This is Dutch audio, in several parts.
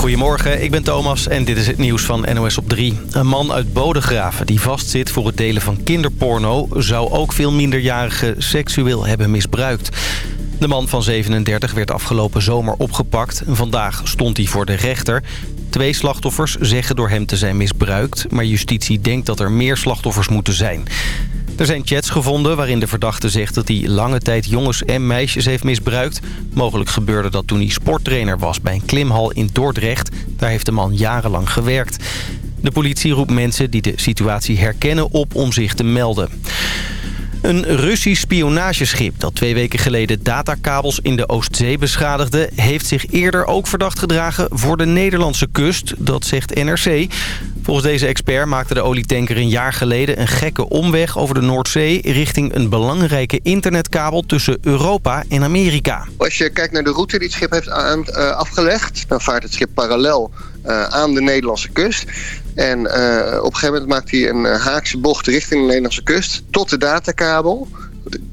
Goedemorgen, ik ben Thomas en dit is het nieuws van NOS op 3. Een man uit Bodegraven die vastzit voor het delen van kinderporno... zou ook veel minderjarigen seksueel hebben misbruikt. De man van 37 werd afgelopen zomer opgepakt. Vandaag stond hij voor de rechter. Twee slachtoffers zeggen door hem te zijn misbruikt... maar justitie denkt dat er meer slachtoffers moeten zijn. Er zijn chats gevonden waarin de verdachte zegt dat hij lange tijd jongens en meisjes heeft misbruikt. Mogelijk gebeurde dat toen hij sporttrainer was bij een klimhal in Dordrecht. Daar heeft de man jarenlang gewerkt. De politie roept mensen die de situatie herkennen op om zich te melden. Een Russisch spionageschip dat twee weken geleden datakabels in de Oostzee beschadigde... heeft zich eerder ook verdacht gedragen voor de Nederlandse kust. Dat zegt NRC. Volgens deze expert maakte de olietanker een jaar geleden een gekke omweg over de Noordzee... richting een belangrijke internetkabel tussen Europa en Amerika. Als je kijkt naar de route die het schip heeft uh, afgelegd... dan vaart het schip parallel uh, aan de Nederlandse kust. En uh, op een gegeven moment maakt hij een haakse bocht richting de Nederlandse kust... tot de datakabel.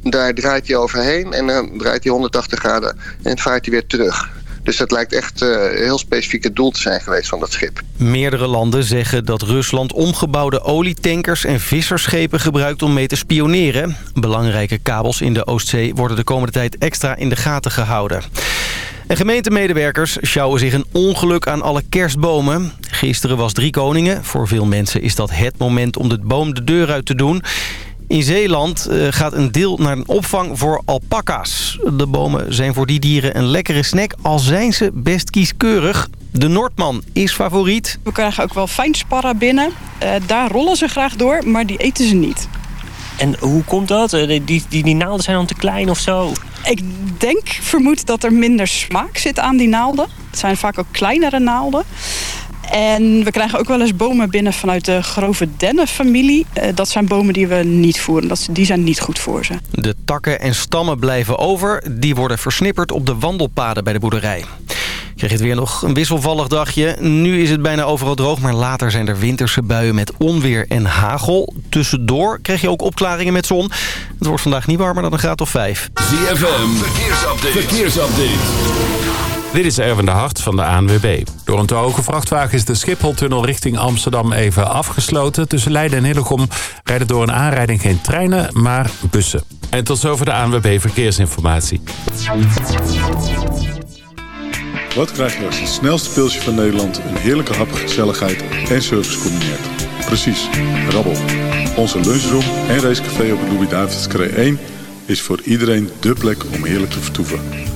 Daar draait hij overheen en dan draait hij 180 graden en vaart hij weer terug. Dus dat lijkt echt uh, heel specifiek het doel te zijn geweest van dat schip. Meerdere landen zeggen dat Rusland omgebouwde olietankers en visserschepen gebruikt om mee te spioneren. Belangrijke kabels in de Oostzee worden de komende tijd extra in de gaten gehouden. En gemeentemedewerkers sjouwen zich een ongeluk aan alle kerstbomen. Gisteren was Drie Koningen. Voor veel mensen is dat het moment om de boom de deur uit te doen. In Zeeland uh, gaat een deel naar een opvang voor alpaca's. De bomen zijn voor die dieren een lekkere snack, al zijn ze best kieskeurig. De Noordman is favoriet. We krijgen ook wel fijnsparra binnen. Uh, daar rollen ze graag door, maar die eten ze niet. En hoe komt dat? Die, die, die naalden zijn dan te klein of zo? Ik denk, vermoed dat er minder smaak zit aan die naalden. Het zijn vaak ook kleinere naalden. En we krijgen ook wel eens bomen binnen vanuit de grove dennenfamilie. Dat zijn bomen die we niet voeren. Dat, die zijn niet goed voor ze. De takken en stammen blijven over. Die worden versnipperd op de wandelpaden bij de boerderij. Kreeg het weer nog een wisselvallig dagje. Nu is het bijna overal droog, maar later zijn er winterse buien met onweer en hagel. Tussendoor krijg je ook opklaringen met zon. Het wordt vandaag niet warmer dan een graad of 5. ZFM, verkeersupdate. verkeersupdate. Dit is Erwin de Hart van de ANWB. Door een te hoge vrachtwagen is de Schipholtunnel richting Amsterdam even afgesloten. Tussen Leiden en Hillegom rijden door een aanrijding geen treinen, maar bussen. En tot zover de ANWB Verkeersinformatie. Wat krijg je als het snelste pilsje van Nederland... een heerlijke hap, gezelligheid en service combineert? Precies, rabbel. Onze lunchroom en racecafé op de Louis-David's 1... is voor iedereen dé plek om heerlijk te vertoeven.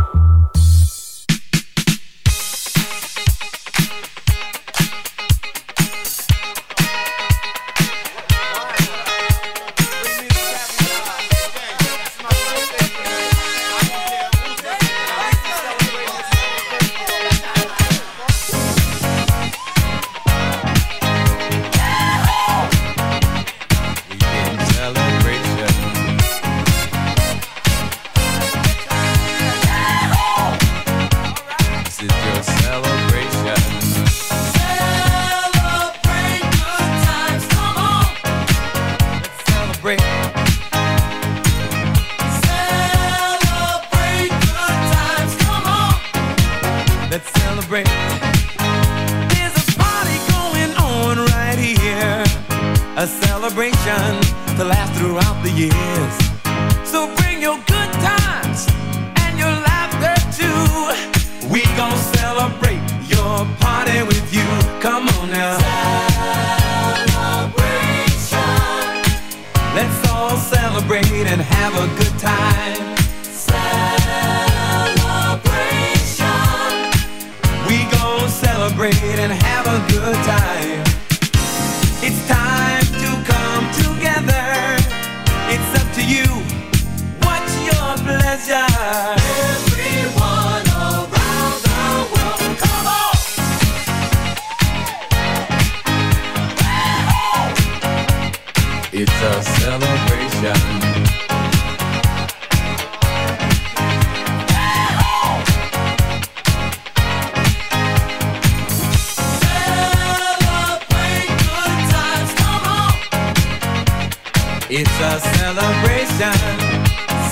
It's a celebration.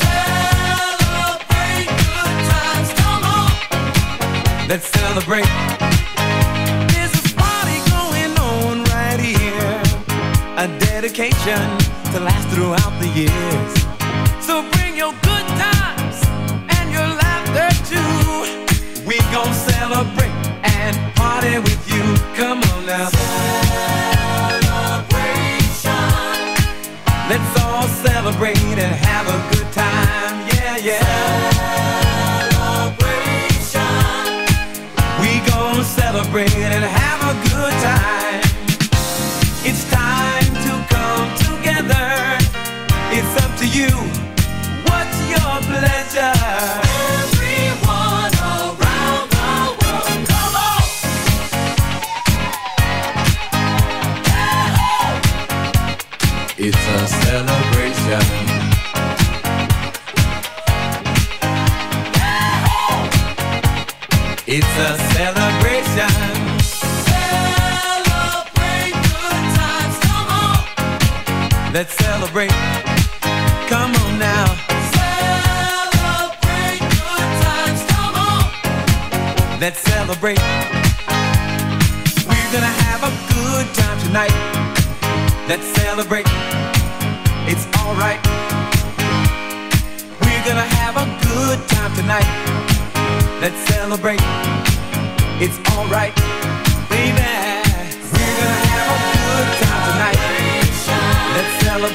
Celebrate good times, come on. Let's celebrate. There's a party going on right here. A dedication to last throughout the years. And have a good time. It's time to come together. It's up to you.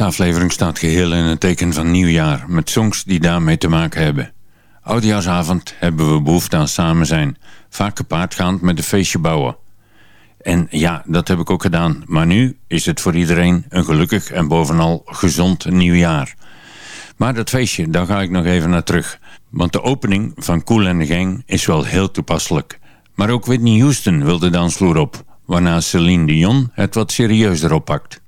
Eerste aflevering staat geheel in het teken van nieuwjaar, met songs die daarmee te maken hebben. Oudjaarsavond hebben we behoefte aan samen zijn, vaak gepaardgaand met een feestje bouwen. En ja, dat heb ik ook gedaan, maar nu is het voor iedereen een gelukkig en bovenal gezond nieuwjaar. Maar dat feestje, daar ga ik nog even naar terug. Want de opening van Cool and the Gang is wel heel toepasselijk. Maar ook Whitney Houston wil de dansvloer op, waarna Celine Dion het wat serieuzer oppakt.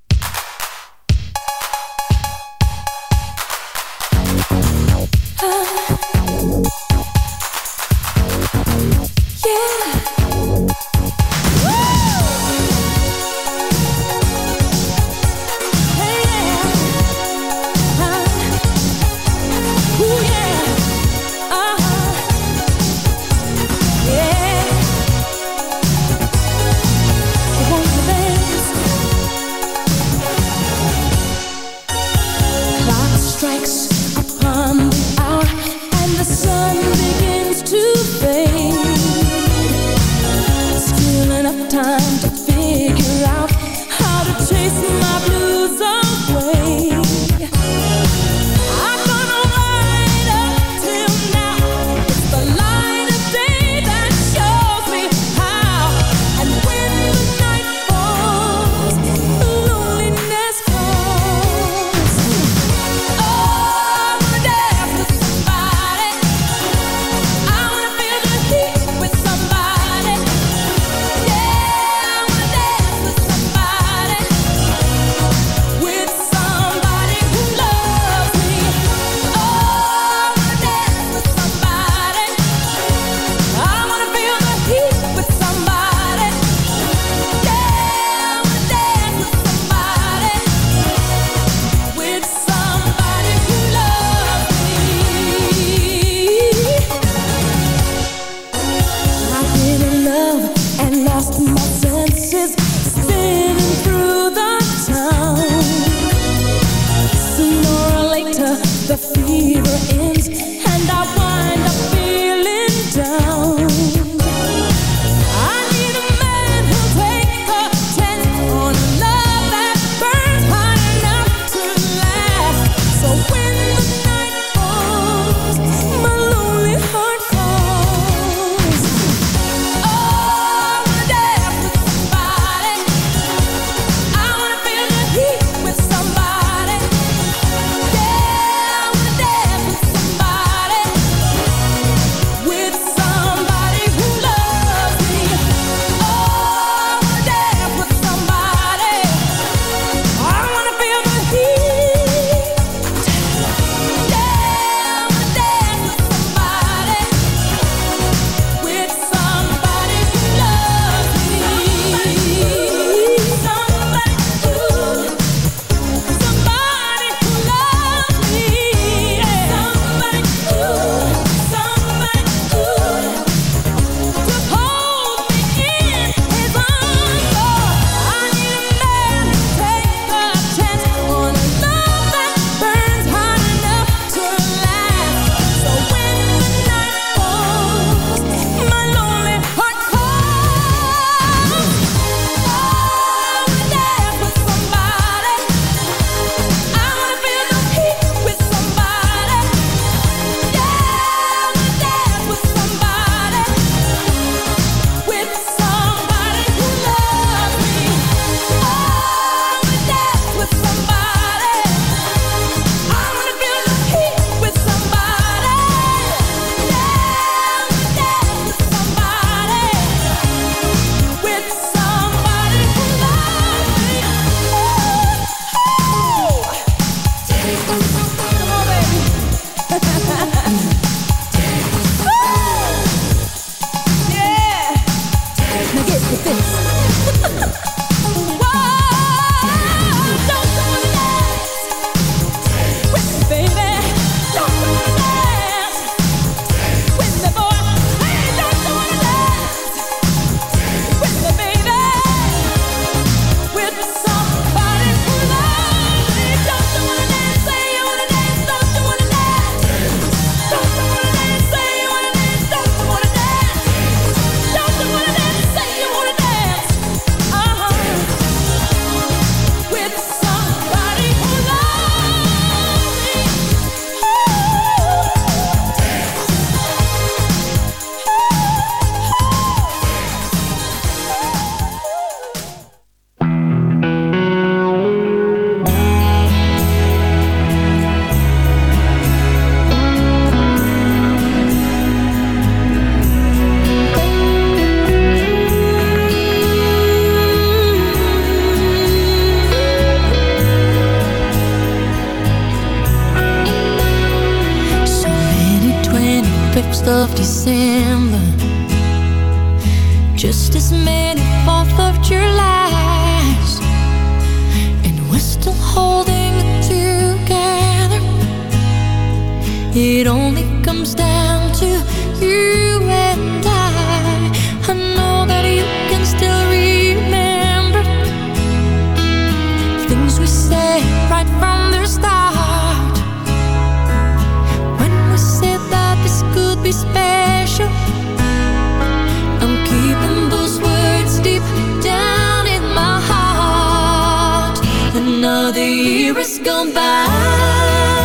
Another year has gone by.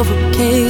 overcame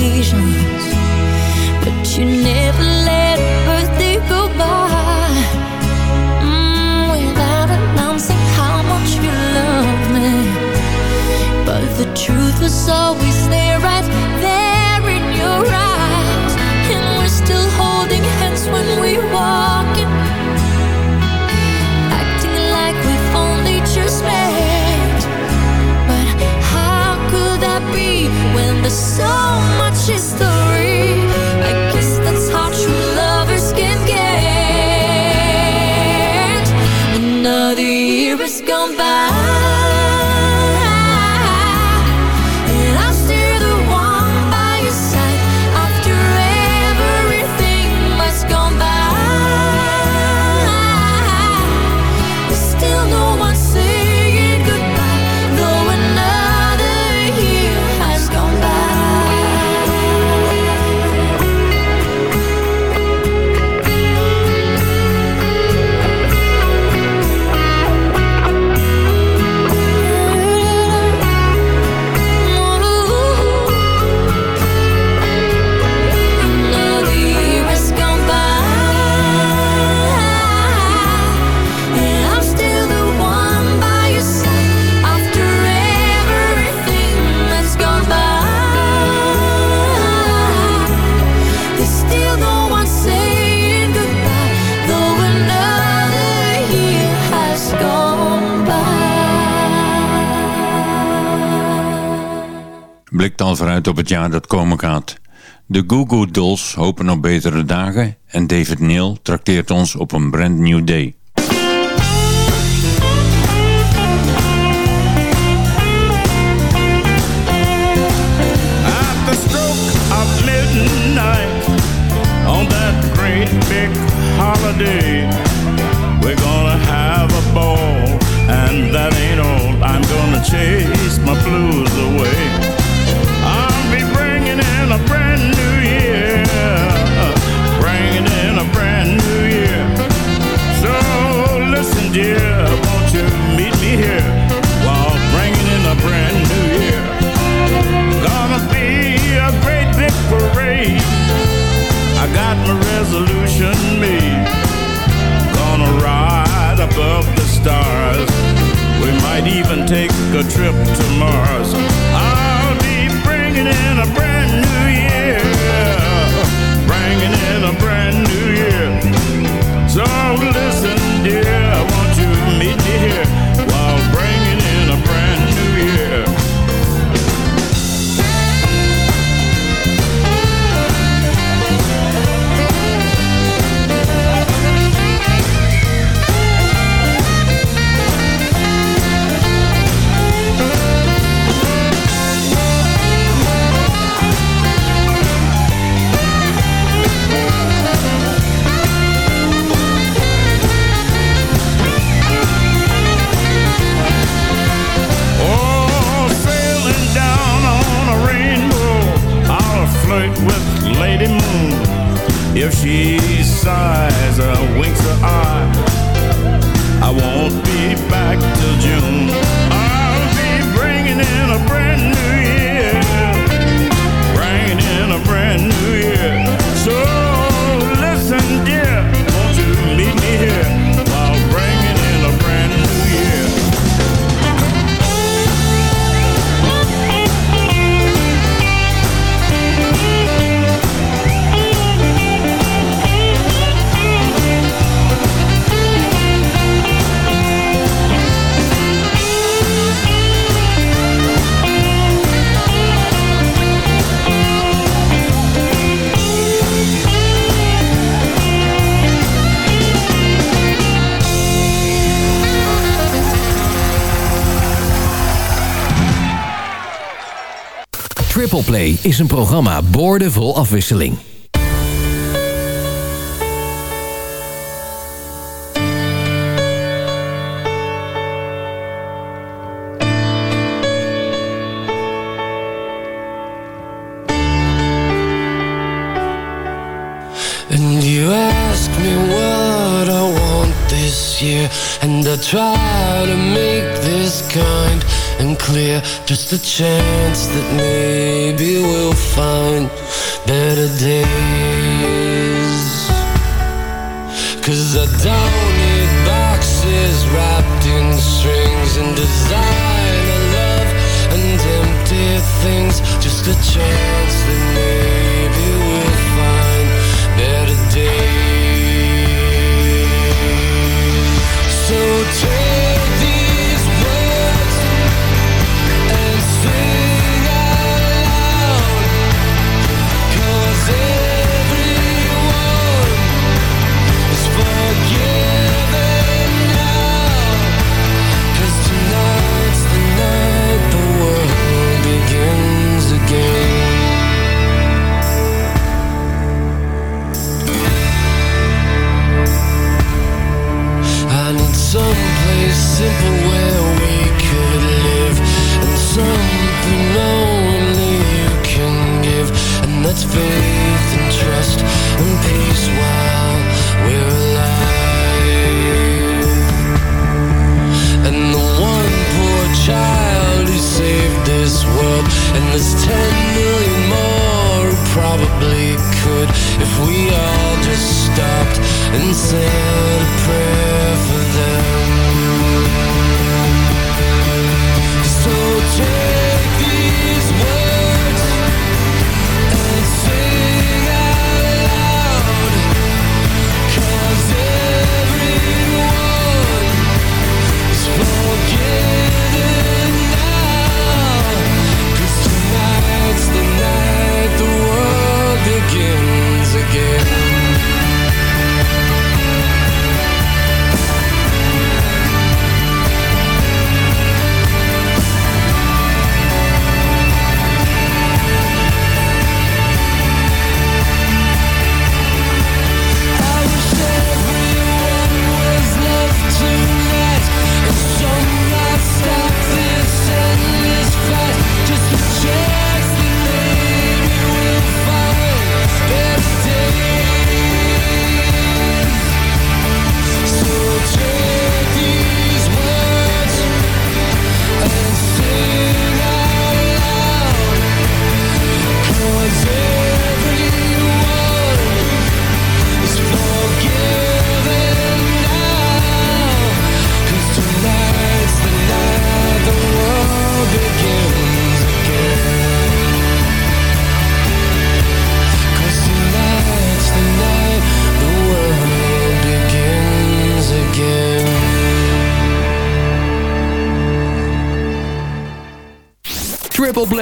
op het jaar dat komen gaat. De Goo Goo Dolls hopen op betere dagen en David Neal trakteert ons op een brand new day. Is een programma boordevol afwisseling. And you ask me what I want this year And I try to make this kind and clear Just a chance that I don't need boxes wrapped in strings And designer love and empty things. Just a chance that maybe simple where we could live. And something only you can give. And that's faith and trust and peace while we're alive. And the one poor child who saved this world. And there's ten million more who probably could. If we all just stopped and said a prayer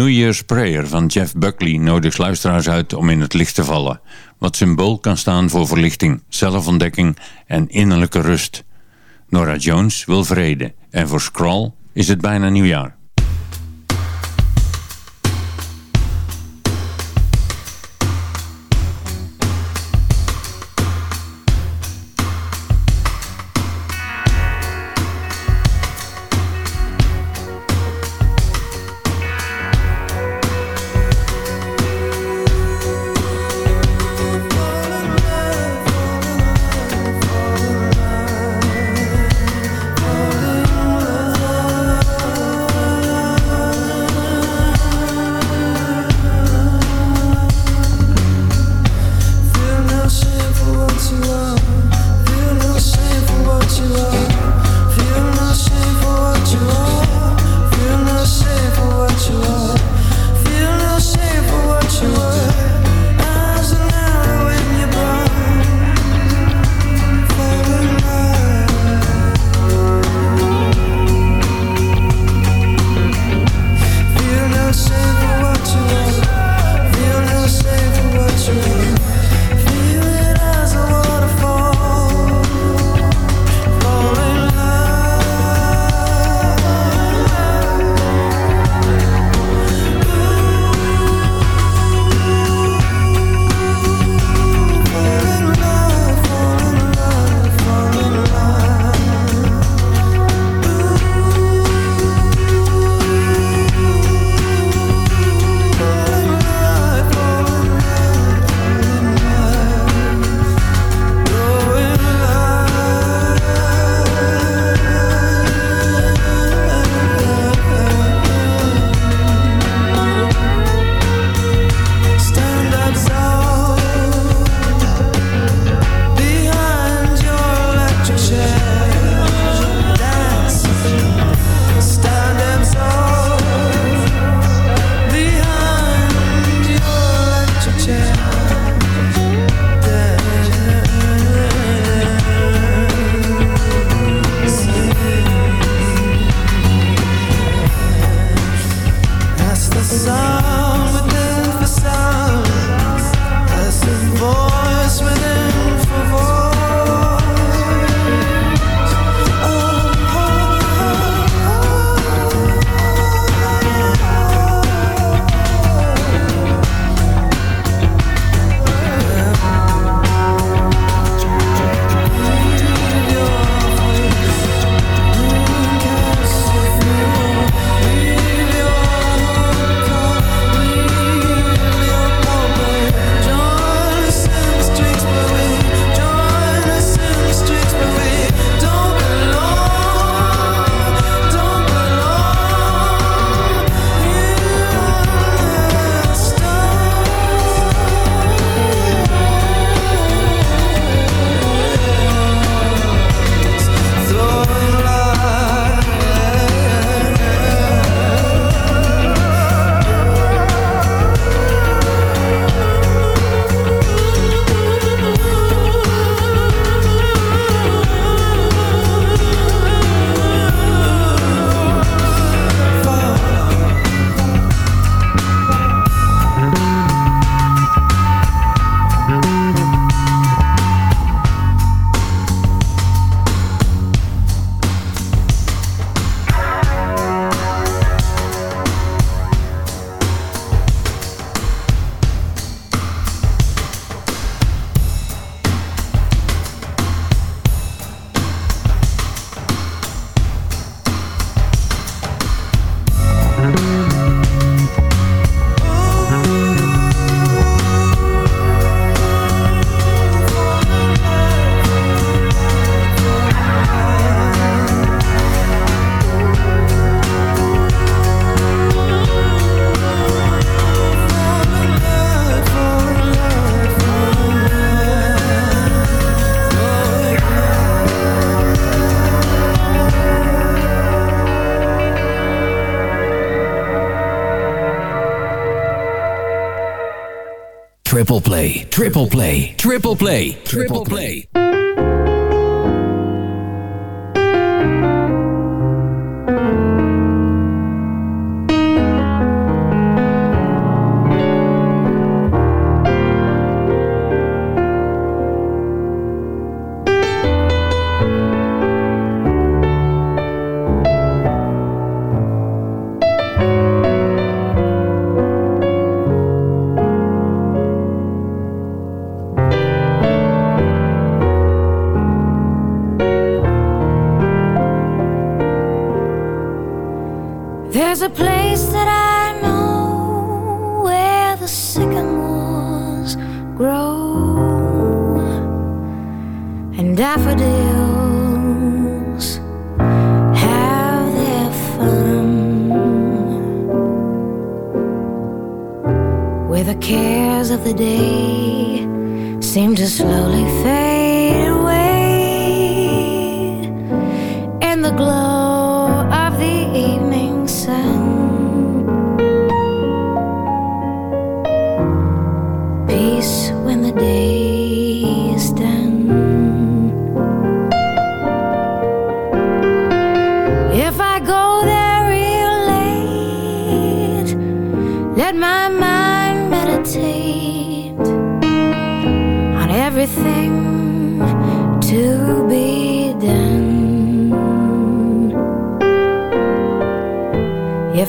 New Year's Prayer van Jeff Buckley nodigt luisteraars uit om in het licht te vallen, wat symbool kan staan voor verlichting, zelfontdekking en innerlijke rust. Nora Jones wil vrede en voor Scrawl is het bijna nieuwjaar. grow. And daffodils have their fun where the cares of the day seem to slowly fade.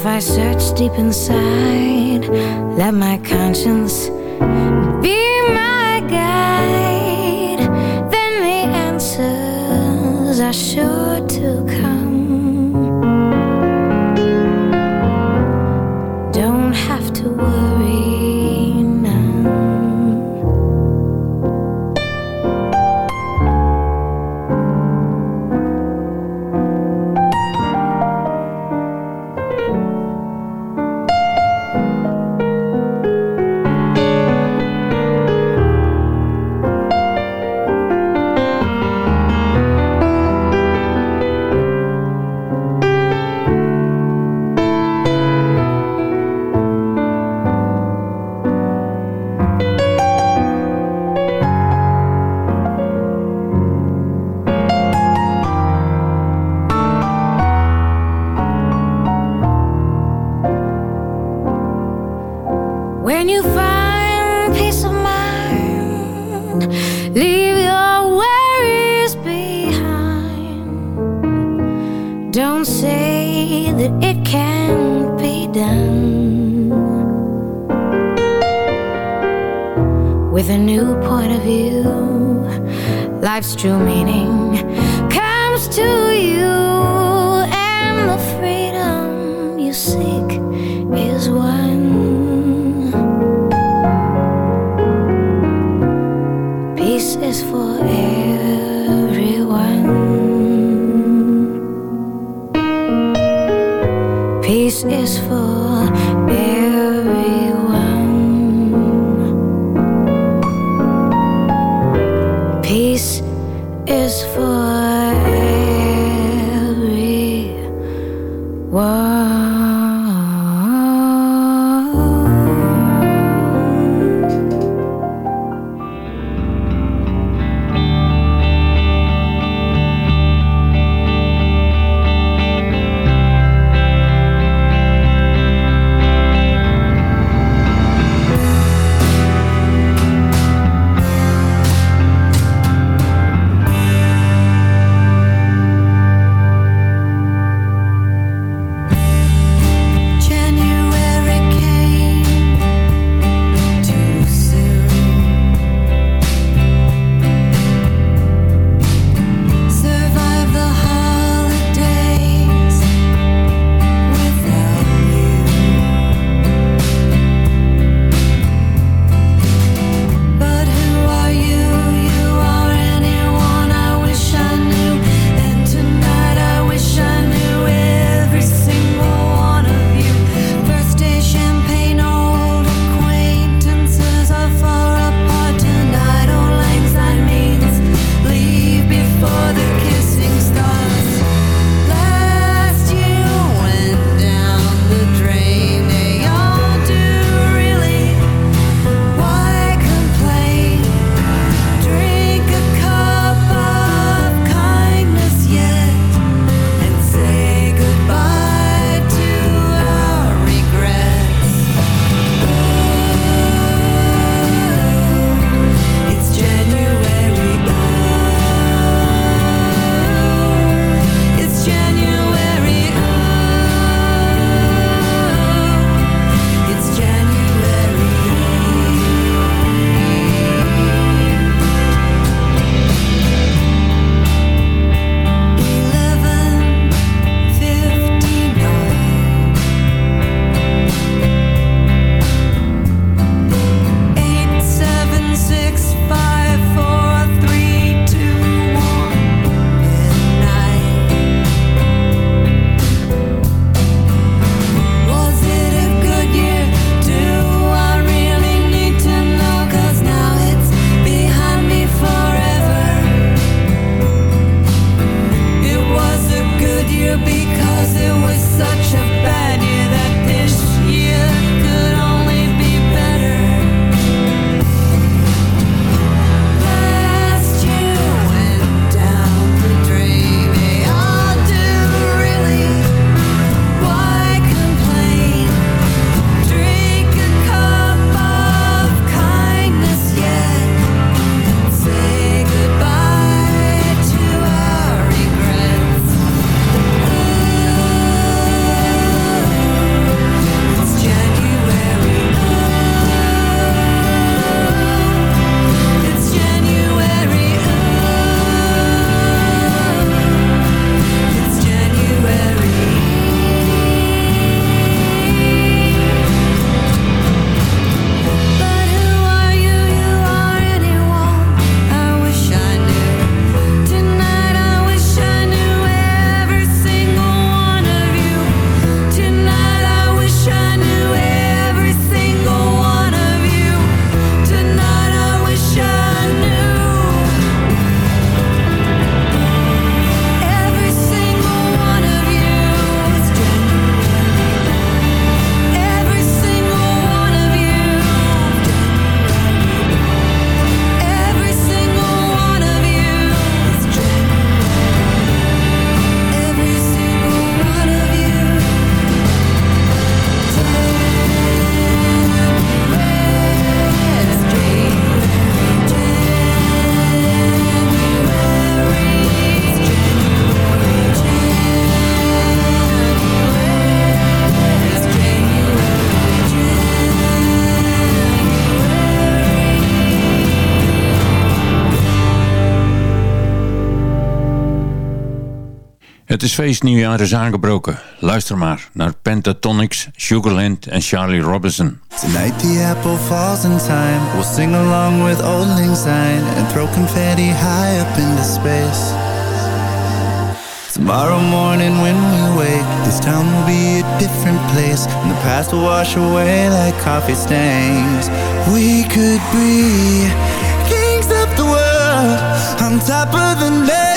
If I search deep inside, let my conscience be my guide, then the answers are sure to come. PSV is aangebroken. Luister maar naar Pentatonics, Sugarland en Charlie Robinson. Tonight the apple falls in time. We'll sing along with old Lang Syne and throw confetti high up in the space. Tomorrow morning when we wake, this town will be a different place. And the past will wash away like coffee stains. We could be kings of the world on top of the.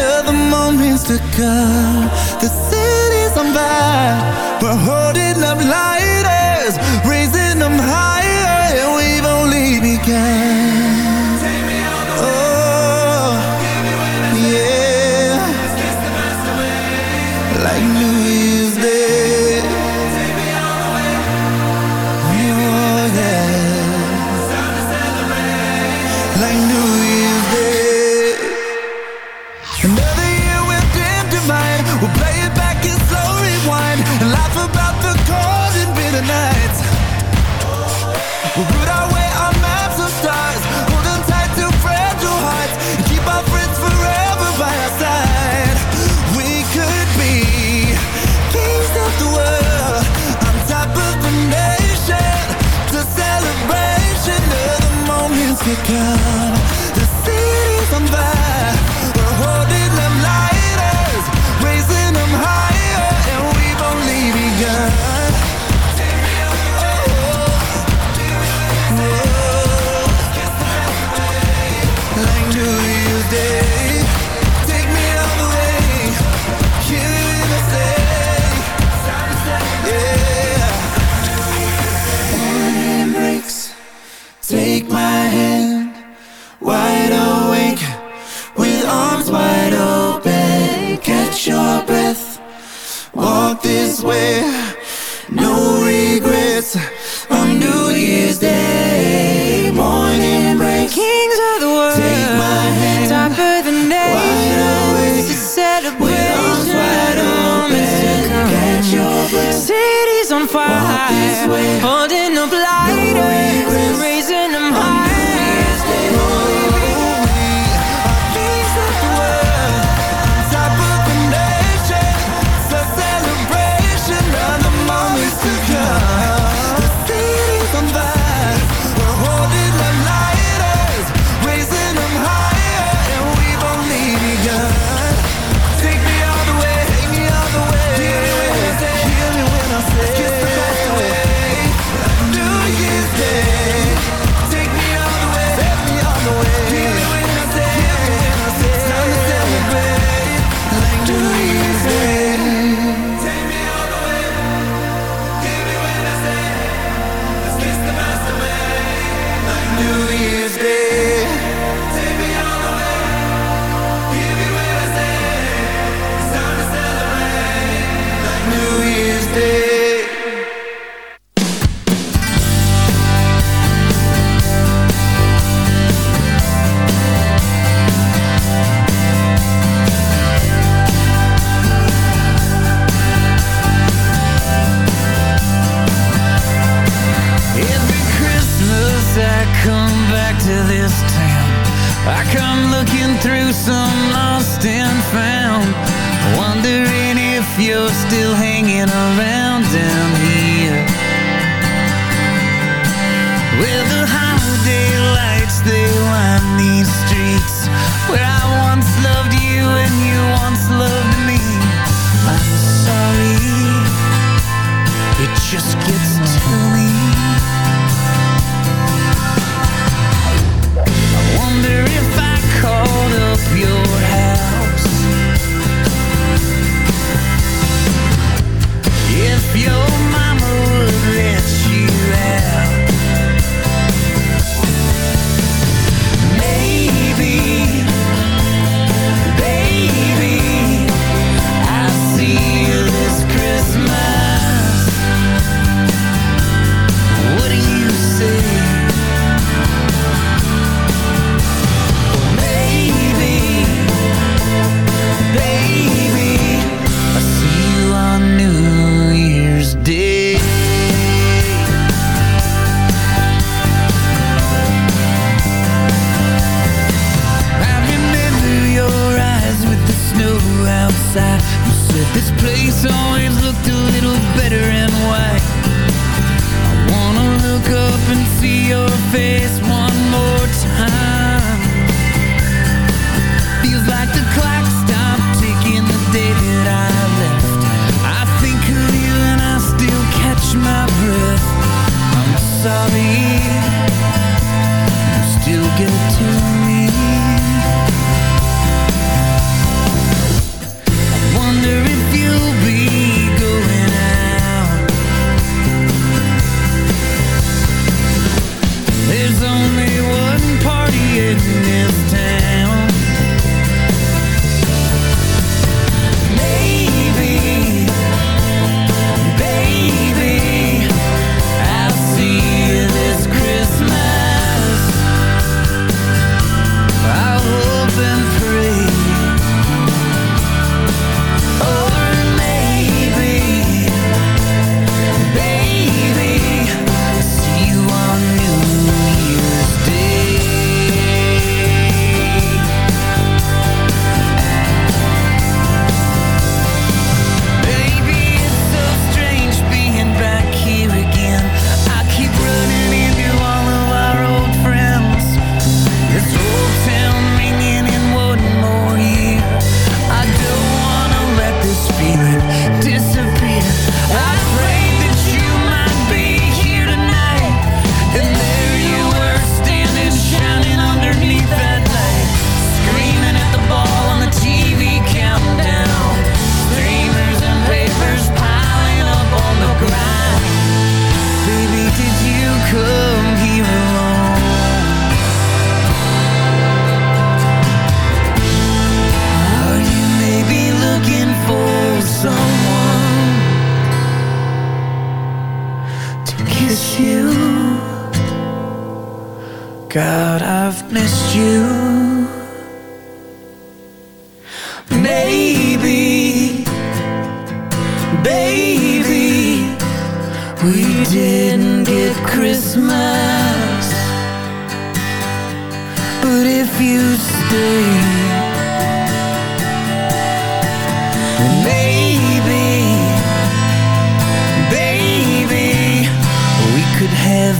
another moment's to come. The city's on fire. We're holding up lighters. away. No regrets on New Year's Day. Morning breaks. Kings of the world. Take my hand. Time for the nation. It's a celebration. Wide open. Catch your breath. City's on fire. Walk this way. hanging around down here. Where the holiday lights, they line these streets Where I once loved you and you once loved me. I'm sorry, it just gets to me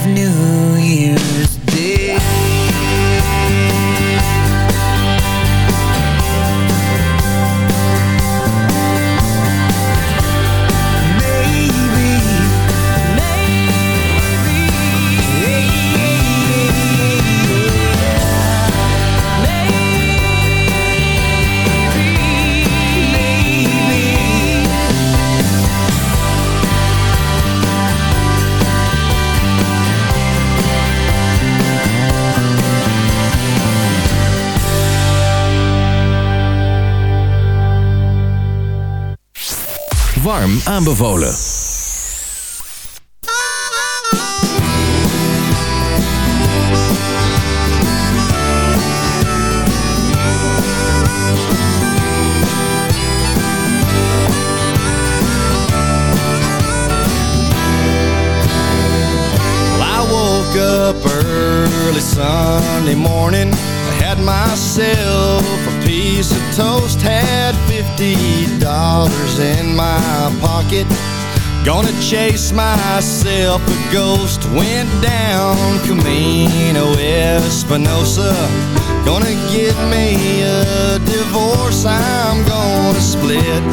of New Year's. Aanbevolen. Chase myself a ghost. Went down Camino Espinosa. Gonna get me a divorce. I'm gonna split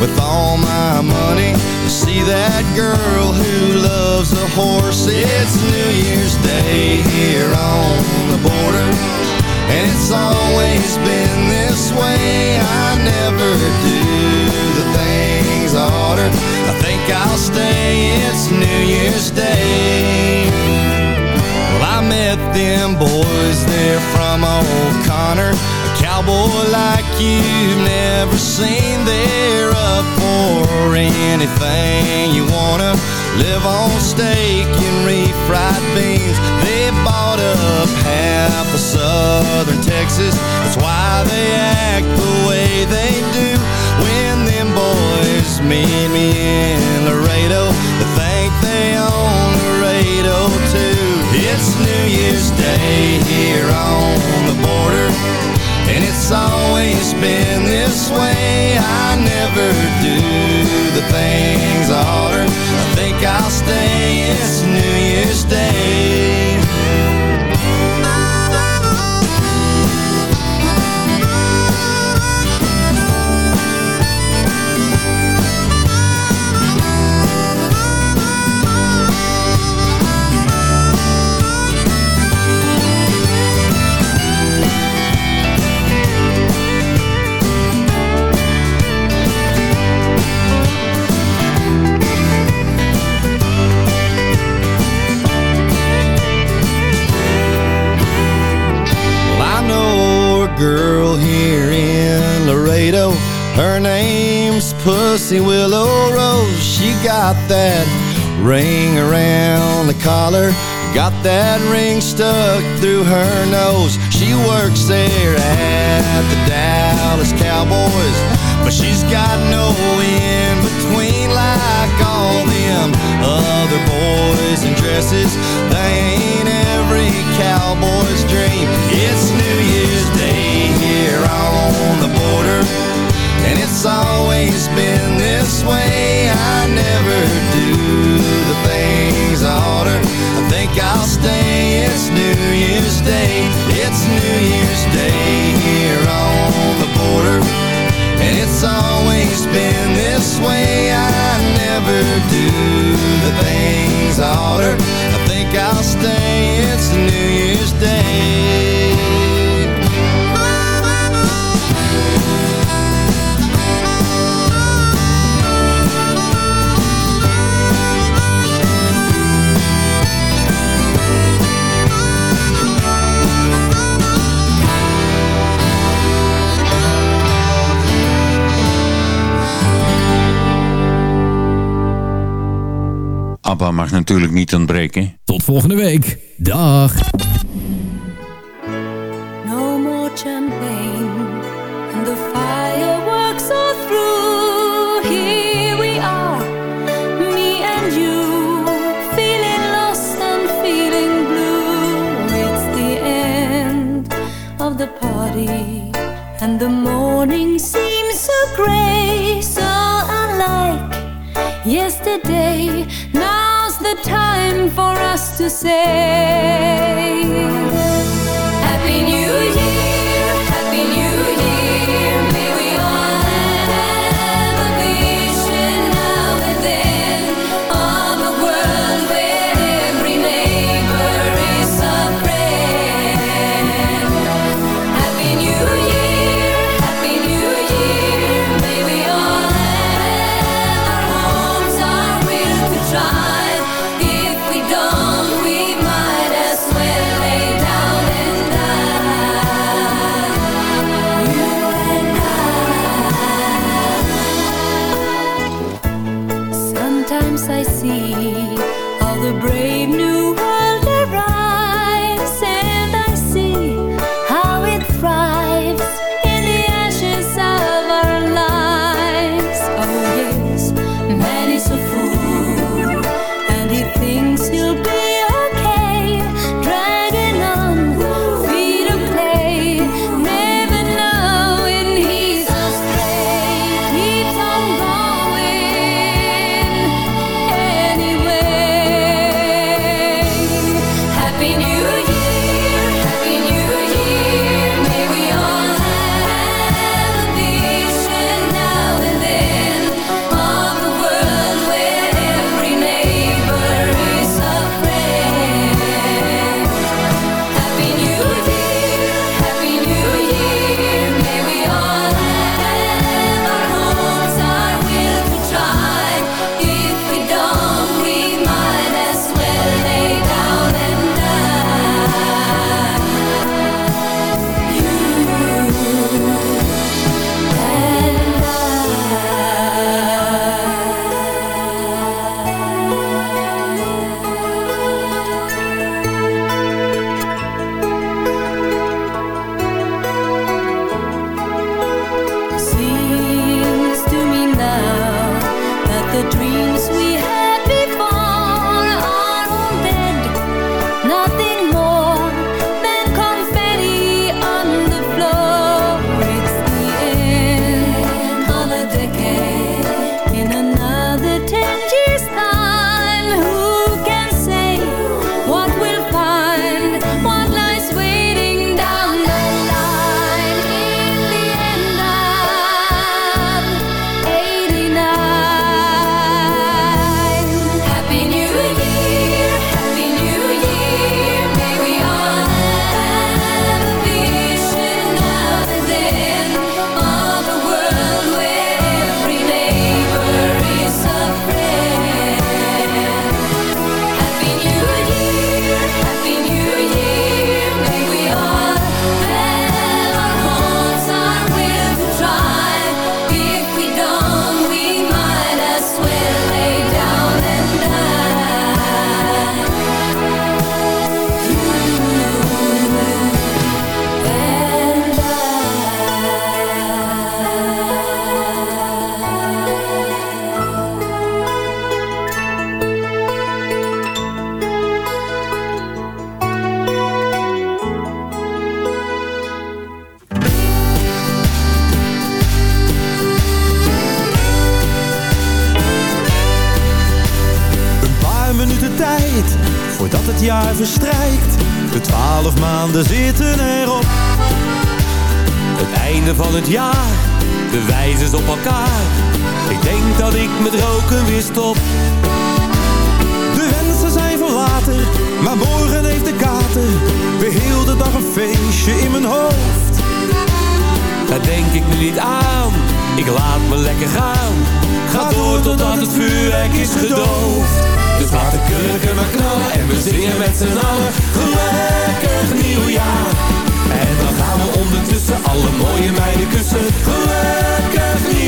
with all my money. to See that girl who loves a horse. It's New Year's Day here on the border. And it's always been this way. I never do the things I. I think I'll stay. It's New Year's Day. Well, I met them boys there from O'Connor. A cowboy like you've never seen. They're up for anything you wanna. Live on steak and refried beans. They bought up half of southern Texas. That's why they act the way they do. Meet me in Laredo, they think they own Laredo too. It's New Year's Day here on the border. And it's always been this way. I never do the things I oughter. I think I'll stay. It's New Year's Day. Got that ring around the collar. Got that ring stuck through her nose. She works there at the Dallas Cowboys. But she's got no in between like all them other boys in dresses. They ain't every cowboy's dream. It's And it's always been this way. I never do the things I oughter. I think I'll stay. It's New Year's Day. It's New Year's Day here on the border. And it's always been this way. I never do the things I oughter. I think I'll stay. Mag natuurlijk niet ontbreken. Tot volgende week. Dag. dreams I see. Het jaar, de wijzers op elkaar. Ik denk dat ik met roken weer stop. De wensen zijn voor later, maar morgen heeft de kater. We hielden dag een feestje in mijn hoofd. Daar denk ik me niet aan, ik laat me lekker gaan. Ga door totdat het vuurwerk is gedoofd. Dus laat de kurken maar knallen en we zingen met z'n allen. Gelukkig nieuwjaar. En dan gaan we ondertussen alle mooie meiden kussen. Gelukkig niet.